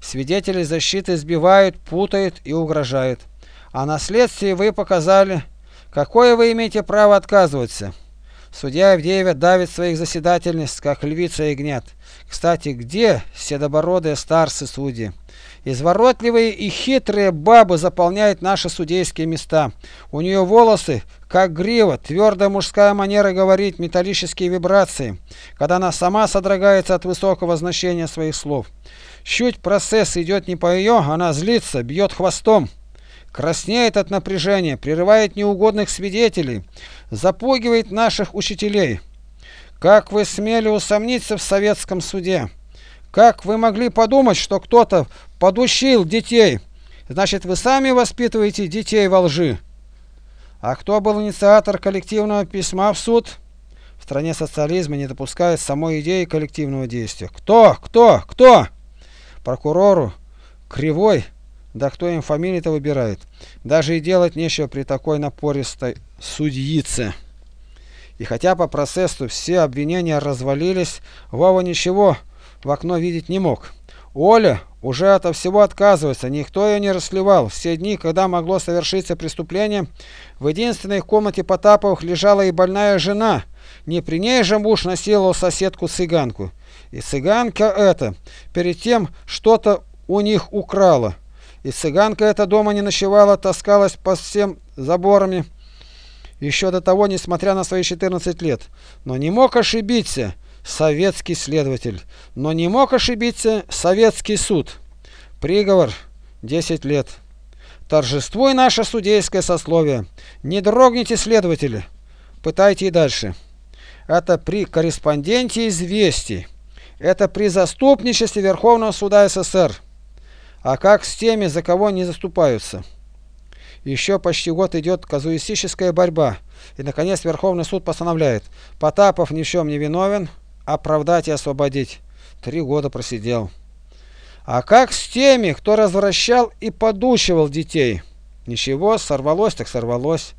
S1: Свидетели защиты сбивают, путают и угрожают. А на следствии вы показали, какое вы имеете право отказываться. Судья Евдеева давит своих заседательниц, как львица и гнят. Кстати, где седобородые старцы судьи? Изворотливые и хитрые бабы заполняют наши судейские места. У нее волосы, как грива, твердая мужская манера говорить, металлические вибрации, когда она сама содрогается от высокого значения своих слов. Чуть процесс идет не по ее, она злится, бьет хвостом, краснеет от напряжения, прерывает неугодных свидетелей, запугивает наших учителей. Как вы смели усомниться в советском суде? Как вы могли подумать, что кто-то подучил детей? Значит, вы сами воспитываете детей во лжи. А кто был инициатор коллективного письма в суд? В стране социализма не допускают самой идеи коллективного действия. Кто? Кто? Кто? Прокурору Кривой, да кто им фамилии-то выбирает, даже и делать нечего при такой напористой судьице. И хотя по процессу все обвинения развалились, Вова ничего в окно видеть не мог. Оля уже ото всего отказывается, никто ее не расливал. Все дни, когда могло совершиться преступление, в единственной комнате Потаповых лежала и больная жена. Не при ней же муж насиловал соседку-цыганку. И цыганка эта перед тем что-то у них украла. И цыганка эта дома не ночевала, таскалась по всем заборами. Еще до того, несмотря на свои 14 лет. Но не мог ошибиться советский следователь. Но не мог ошибиться советский суд. Приговор 10 лет. Торжествуй наше судейское сословие. Не дрогните, следователи. Пытайте и дальше. Это при корреспонденте известий. Это при заступничестве Верховного суда СССР. А как с теми, за кого не заступаются? Еще почти год идет казуистическая борьба. И, наконец, Верховный суд постановляет. Потапов ни в чем не виновен, оправдать и освободить. Три года просидел. А как с теми, кто развращал и подучивал детей? Ничего, сорвалось так сорвалось.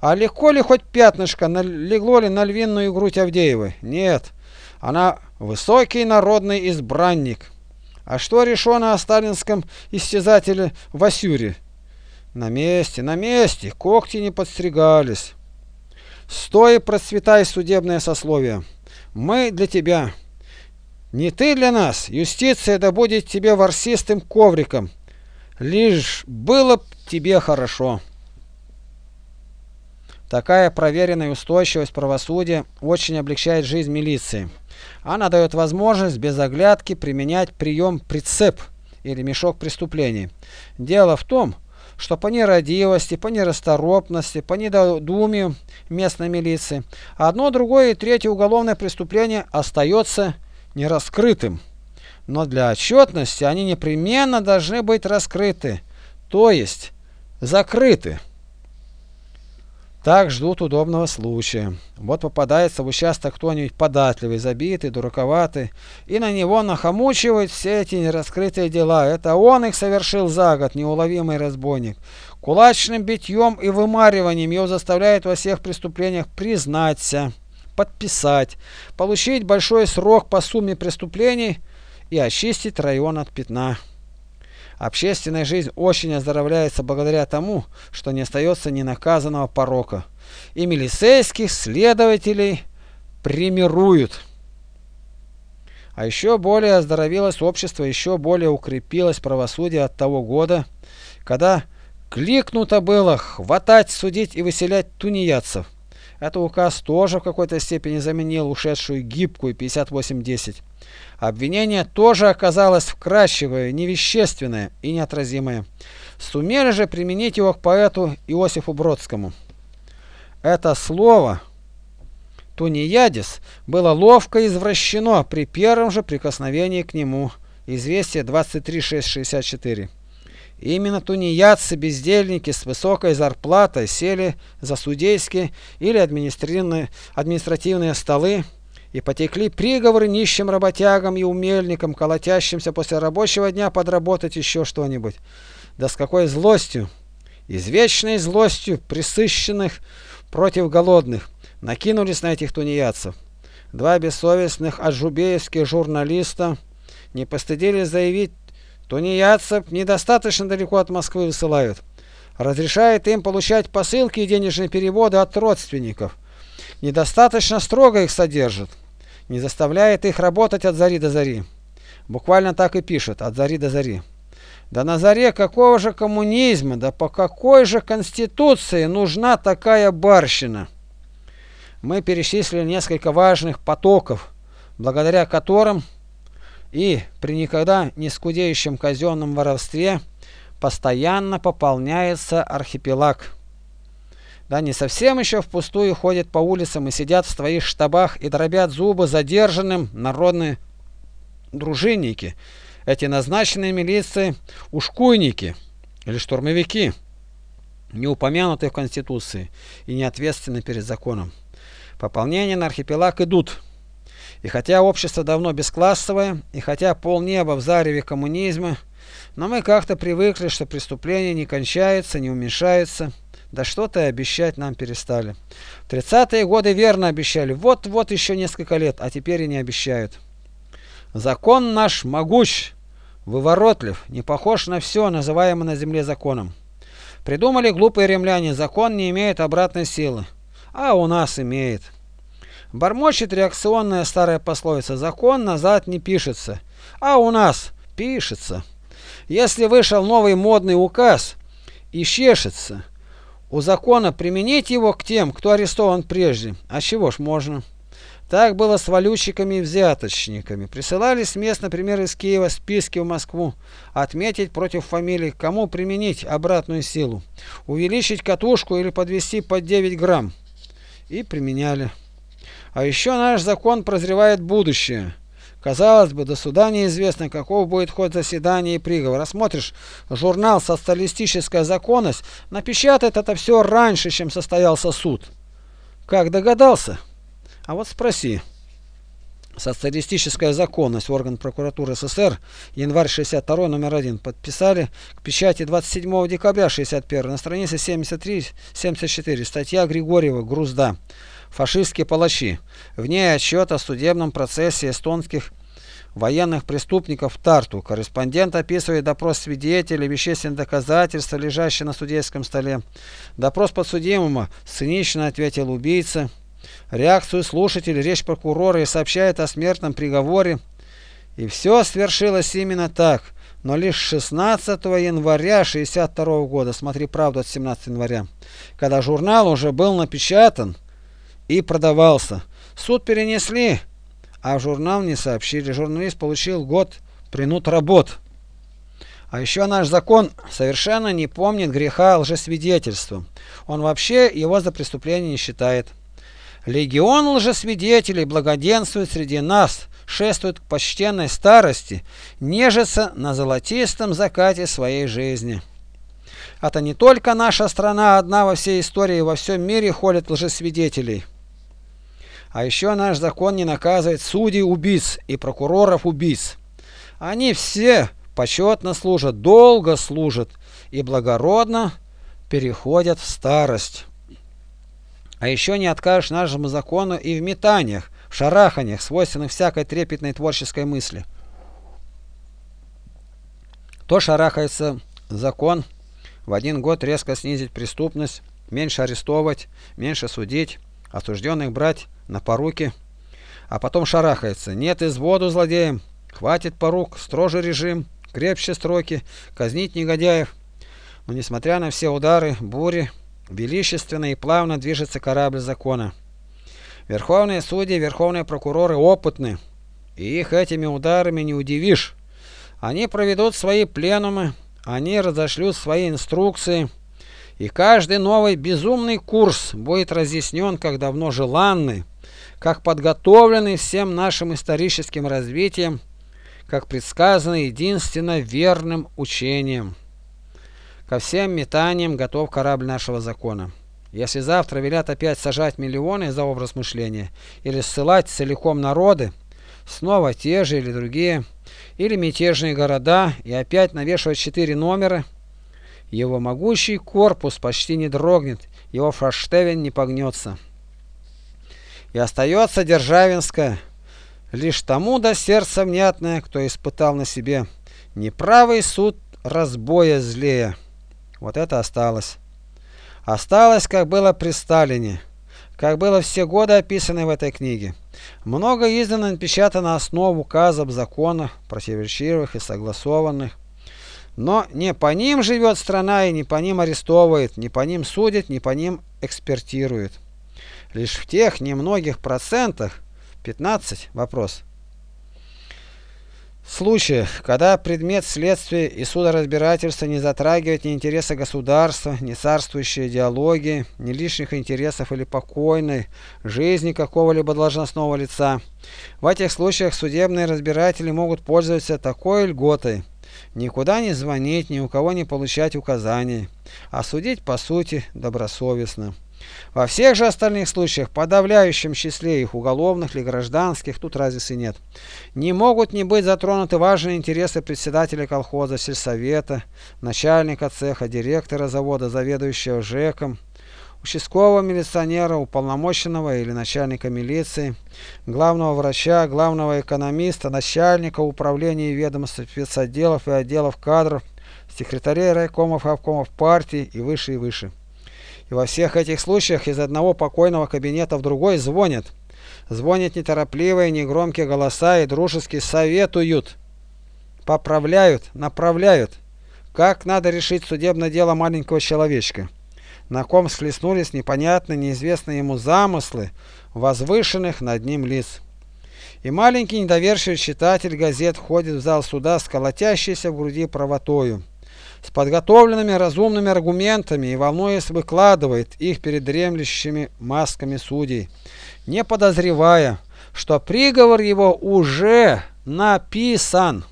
S1: А легко ли хоть пятнышко, легло ли на львиную грудь Авдеевой? Нет. Она высокий народный избранник. А что решено о сталинском истязателе Васюре? На месте, на месте, когти не подстригались. Стой и процветай судебное сословие. Мы для тебя. Не ты для нас. Юстиция да будет тебе ворсистым ковриком. Лишь было б тебе хорошо. Такая проверенная устойчивость правосудия очень облегчает жизнь милиции. Она дает возможность без оглядки применять прием прицеп или мешок преступлений. Дело в том, что по нерадивости, по нерасторопности, по недоумию местной милиции одно, другое и третье уголовное преступление остается нераскрытым. Но для отчетности они непременно должны быть раскрыты, то есть закрыты. Так ждут удобного случая. Вот попадается в участок кто-нибудь податливый, забитый, дураковатый, и на него нахомучивают все эти нераскрытые дела. Это он их совершил за год, неуловимый разбойник. Кулачным битьем и вымариванием его заставляют во всех преступлениях признаться, подписать, получить большой срок по сумме преступлений и очистить район от пятна. Общественная жизнь очень оздоровляется благодаря тому, что не остается ненаказанного порока. И милицейских следователей примируют. А еще более оздоровилось общество, еще более укрепилось правосудие от того года, когда кликнуто было хватать, судить и выселять тунеядцев. Это указ тоже в какой-то степени заменил ушедшую гибкую 5810. Обвинение тоже оказалось вкрадчивое, невещественное и неотразимое. Сумели же применить его к поэту Иосифу Бродскому. Это слово «тунеядис» было ловко извращено при первом же прикосновении к нему. Известие 23.664. Именно тунеядцы-бездельники с высокой зарплатой сели за судейские или административные, административные столы и потекли приговоры нищим работягам и умельникам, колотящимся после рабочего дня подработать еще что-нибудь. Да с какой злостью, извечной злостью присыщенных против голодных, накинулись на этих тунеядцев. Два бессовестных аджубеевских журналиста не постыдились заявить, тунеядцев недостаточно далеко от Москвы высылают. Разрешает им получать посылки и денежные переводы от родственников. Недостаточно строго их содержат не заставляет их работать от зари до зари. Буквально так и пишут, от зари до зари. Да на заре какого же коммунизма, да по какой же конституции нужна такая барщина? Мы перечислили несколько важных потоков, благодаря которым и при никогда не скудеющем казенном воровстве постоянно пополняется архипелаг. Да не совсем еще впустую ходят по улицам и сидят в своих штабах и дробят зубы задержанным народные дружинники, эти назначенные милицией ушкуйники или штурмовики, не упомянутые в Конституции и не ответственны перед законом. Пополнения на архипелаг идут. И хотя общество давно бесклассовое, и хотя полнеба в зареве коммунизма, но мы как-то привыкли, что преступления не кончаются, не уменьшаются. Да что-то обещать нам перестали. 30-е годы верно обещали, вот-вот еще несколько лет, а теперь и не обещают. Закон наш могуч, выворотлив, не похож на все, называемое на земле законом. Придумали глупые римляне, закон не имеет обратной силы, а у нас имеет. Бормочет реакционная старая пословица, закон назад не пишется, а у нас пишется. Если вышел новый модный указ и чешется, у закона применить его к тем, кто арестован прежде. А чего ж можно? Так было с валютчиками и взяточниками. Присылались мест, например, из Киева списки в Москву. Отметить против фамилий, кому применить обратную силу. Увеличить катушку или подвести под 9 грамм. И применяли. А еще наш закон прозревает будущее. Казалось бы, до суда неизвестно, каков будет ход заседания и приговора. Смотришь, журнал «Социалистическая законность» напечатает это все раньше, чем состоялся суд. Как догадался? А вот спроси. Социалистическая законность, орган прокуратуры СССР, январь 62, номер 1, подписали к печати 27 декабря 61 на странице 73-74, статья Григорьева, Грузда фашистские палачи. Ней отчет о судебном процессе эстонских военных преступников в Тарту. Корреспондент описывает допрос свидетелей, вещественные доказательства, лежащие на судейском столе. Допрос подсудимого цинично ответил убийца. Реакцию слушателей, речь прокурора и сообщает о смертном приговоре. И все свершилось именно так. Но лишь 16 января 62 года, смотри правду от 17 января, когда журнал уже был напечатан, и продавался. Суд перенесли, а в журнал не сообщили. Журналист получил год принуд работ. А еще наш закон совершенно не помнит греха лжесвидетельства. Он вообще его за преступление не считает. Легион лжесвидетелей благоденствует среди нас, шествует к почтенной старости, нежится на золотистом закате своей жизни. Это не только наша страна одна во всей истории, во всем мире ходят лжесвидетелей. А еще наш закон не наказывает судей убийц и прокуроров убийц. Они все почетно служат, долго служат и благородно переходят в старость. А еще не откажешь нашему закону и в метаниях, в шараханиях, свойственных всякой трепетной творческой мысли. То шарахается закон в один год резко снизить преступность, меньше арестовывать, меньше судить, осужденных брать на поруки, а потом шарахается. Нет изводу злодеям, хватит порук, строже режим, крепче строки, казнить негодяев. Но несмотря на все удары, бури, величественно и плавно движется корабль закона. Верховные судьи, верховные прокуроры опытны, и их этими ударами не удивишь. Они проведут свои пленумы, они разошлют свои инструкции, и каждый новый безумный курс будет разъяснен как давно желанный, как подготовленный всем нашим историческим развитием, как предсказанный единственно верным учением. Ко всем метаниям готов корабль нашего закона. Если завтра велят опять сажать миллионы за образ мышления или ссылать целиком народы, снова те же или другие, или мятежные города, и опять навешивать четыре номера, его могучий корпус почти не дрогнет, его форштевен не погнется. И остается Державинская, лишь тому до сердца внятное, кто испытал на себе неправый суд разбоя злее. Вот это осталось. Осталось, как было при Сталине, как было все годы описано в этой книге. Много издано напечатано основ указов, законов, противоречивых и согласованных. Но не по ним живет страна и не по ним арестовывает, не по ним судит, не по ним экспертирует. Лишь в тех немногих процентах, 15 вопрос, случаях, когда предмет следствия и судоразбирательства не затрагивает ни интересы государства, ни царствующей идеологии, ни лишних интересов или покойной жизни какого-либо должностного лица. В этих случаях судебные разбиратели могут пользоваться такой льготой – никуда не звонить, ни у кого не получать указаний, а судить по сути добросовестно. Во всех же остальных случаях, подавляющем числе их уголовных или гражданских, тут разницы нет, не могут не быть затронуты важные интересы председателя колхоза, сельсовета, начальника цеха, директора завода, заведующего ЖЭКом, участкового милиционера, уполномоченного или начальника милиции, главного врача, главного экономиста, начальника управления и ведомств спецотделов и отделов кадров, секретарей райкомов и обкомов партии и выше и выше. И во всех этих случаях из одного покойного кабинета в другой звонят. Звонят неторопливые, негромкие голоса и дружески советуют, поправляют, направляют, как надо решить судебное дело маленького человечка, на ком схлестнулись непонятные, неизвестные ему замыслы возвышенных над ним лиц. И маленький недоверчивый читатель газет входит в зал суда с колотящейся в груди правотою с подготовленными разумными аргументами и волнуясь выкладывает их перед дремлющими масками судей, не подозревая, что приговор его уже написан.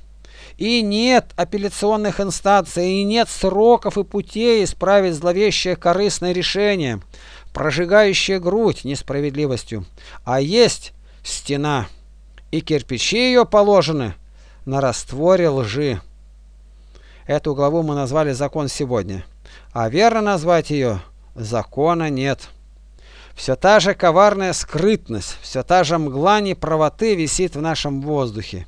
S1: И нет апелляционных инстанций, и нет сроков и путей исправить зловещее корыстное решение, прожигающее грудь несправедливостью, а есть стена, и кирпичи ее положены на растворе лжи. Эту главу мы назвали «Закон сегодня», а верно назвать ее «Закона нет». Все та же коварная скрытность, все та же мгла неправоты висит в нашем воздухе.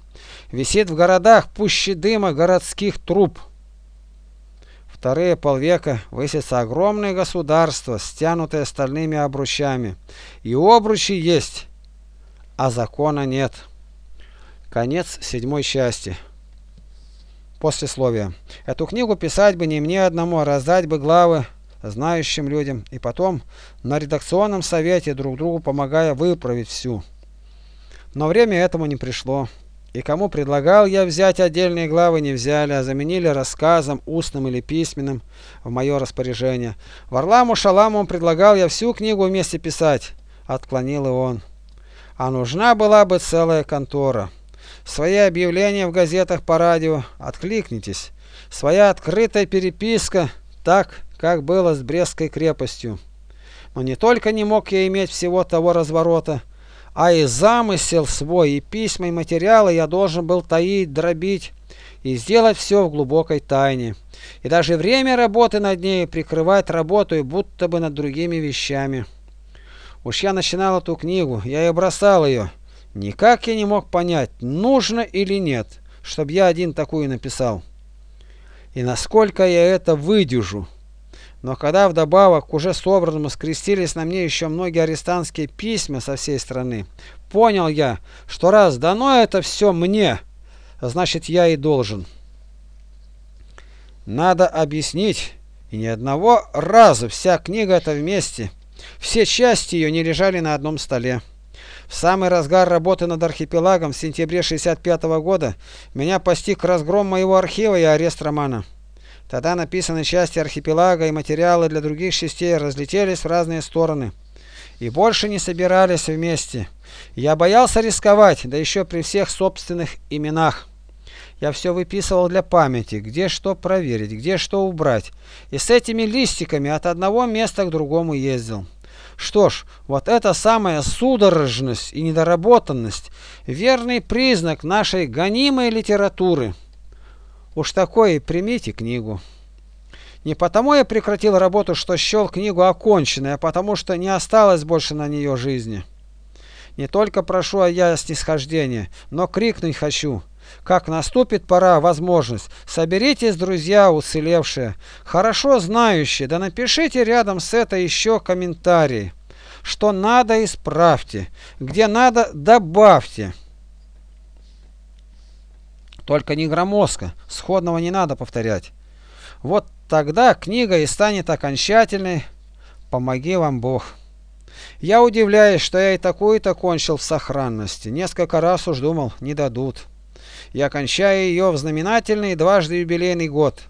S1: Висит в городах пуще дыма городских труб. Вторые полвека высится огромное государство, стянутое стальными обручами. И обручи есть, а закона нет. Конец седьмой части. Послесловие. Эту книгу писать бы не мне одному, а раздать бы главы знающим людям, и потом на редакционном совете друг другу помогая выправить всю. Но время этому не пришло. И кому предлагал я взять отдельные главы, не взяли, а заменили рассказом, устным или письменным, в мое распоряжение. Варламу Шаламу предлагал я всю книгу вместе писать. Отклонил и он. А нужна была бы целая контора. Свои объявления в газетах по радио откликнитесь. Своя открытая переписка, так, как было с Брестской крепостью. Но не только не мог я иметь всего того разворота, а и замысел свой, и письма, и материалы я должен был таить, дробить и сделать все в глубокой тайне. И даже время работы над ней прикрывать работу и будто бы над другими вещами. Уж я начинал эту книгу, я и бросал ее. Никак я не мог понять, нужно или нет, чтобы я один такую написал. И насколько я это выдержу. Но когда вдобавок к уже собранному скрестились на мне еще многие арестантские письма со всей страны, понял я, что раз дано это все мне, значит я и должен. Надо объяснить, и ни одного раза вся книга это вместе, все части ее не лежали на одном столе. В самый разгар работы над архипелагом в сентябре 65 -го года меня постиг разгром моего архива и арест романа. Тогда написанные части архипелага и материалы для других частей разлетелись в разные стороны и больше не собирались вместе. Я боялся рисковать, да еще при всех собственных именах. Я все выписывал для памяти, где что проверить, где что убрать, и с этими листиками от одного места к другому ездил. Что ж, вот эта самая судорожность и недоработанность – верный признак нашей гонимой литературы. Уж такое примите книгу. Не потому я прекратил работу, что счел книгу оконченной, а потому что не осталось больше на нее жизни. Не только прошу я снисхождения, но крикнуть хочу. Как наступит пора, возможность, соберитесь, друзья уцелевшие, хорошо знающие, да напишите рядом с это еще комментарий. Что надо, исправьте, где надо, добавьте. Только не громоздко, сходного не надо повторять. Вот тогда книга и станет окончательной. Помоги вам Бог. Я удивляюсь, что я и такую-то кончил в сохранности. Несколько раз уж думал, не дадут я кончаю ее в знаменательный дважды юбилейный год.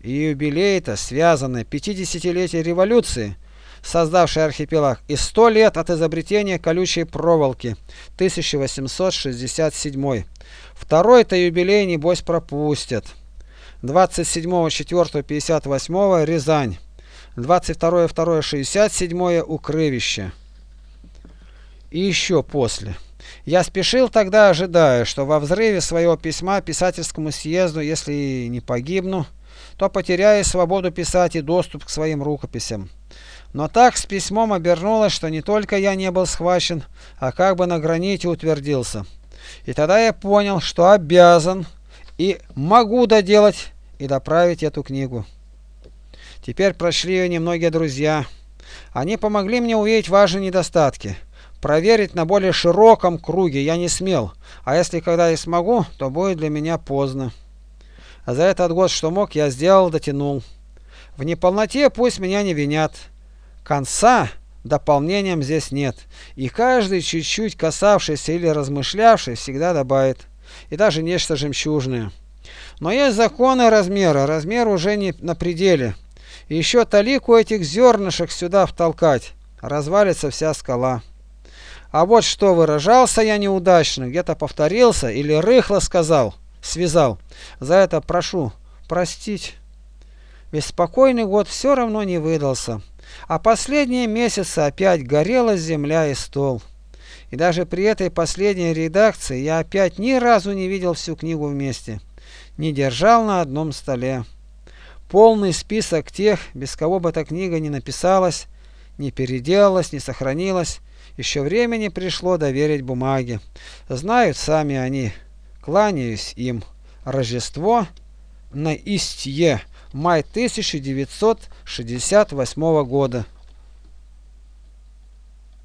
S1: И юбилей-то связаны 50-летие революции, создавшей архипелаг, и 100 лет от изобретения колючей проволоки 1867. Второй-то юбилей, небось, пропустят. 27.04.58 Рязань. 22.02.67 укрывище. И еще после. Я спешил тогда, ожидая, что во взрыве своего письма писательскому съезду, если не погибну, то потеряю свободу писать и доступ к своим рукописям. Но так с письмом обернулось, что не только я не был схвачен, а как бы на граните утвердился. И тогда я понял, что обязан и могу доделать и доправить эту книгу. Теперь прошли ее немногие друзья. Они помогли мне увидеть важные недостатки. Проверить на более широком круге я не смел, а если когда и смогу, то будет для меня поздно. А за этот год, что мог, я сделал, дотянул. В неполноте пусть меня не винят. Конца дополнением здесь нет, и каждый чуть-чуть касавшийся или размышлявший всегда добавит, и даже нечто жемчужное. Но есть законы размера, размер уже не на пределе. И еще талику этих зернышек сюда втолкать, развалится вся скала. А вот что выражался я неудачно, где-то повторился или рыхло сказал, связал. За это прошу простить. Ведь спокойный год все равно не выдался. А последние месяцы опять горела земля и стол. И даже при этой последней редакции я опять ни разу не видел всю книгу вместе. Не держал на одном столе. Полный список тех, без кого бы эта книга не написалась, не переделалась, не сохранилась, еще времени пришло доверить бумаге. Знают сами они. Кланяюсь им. Рождество на Истье. Май 1968 года.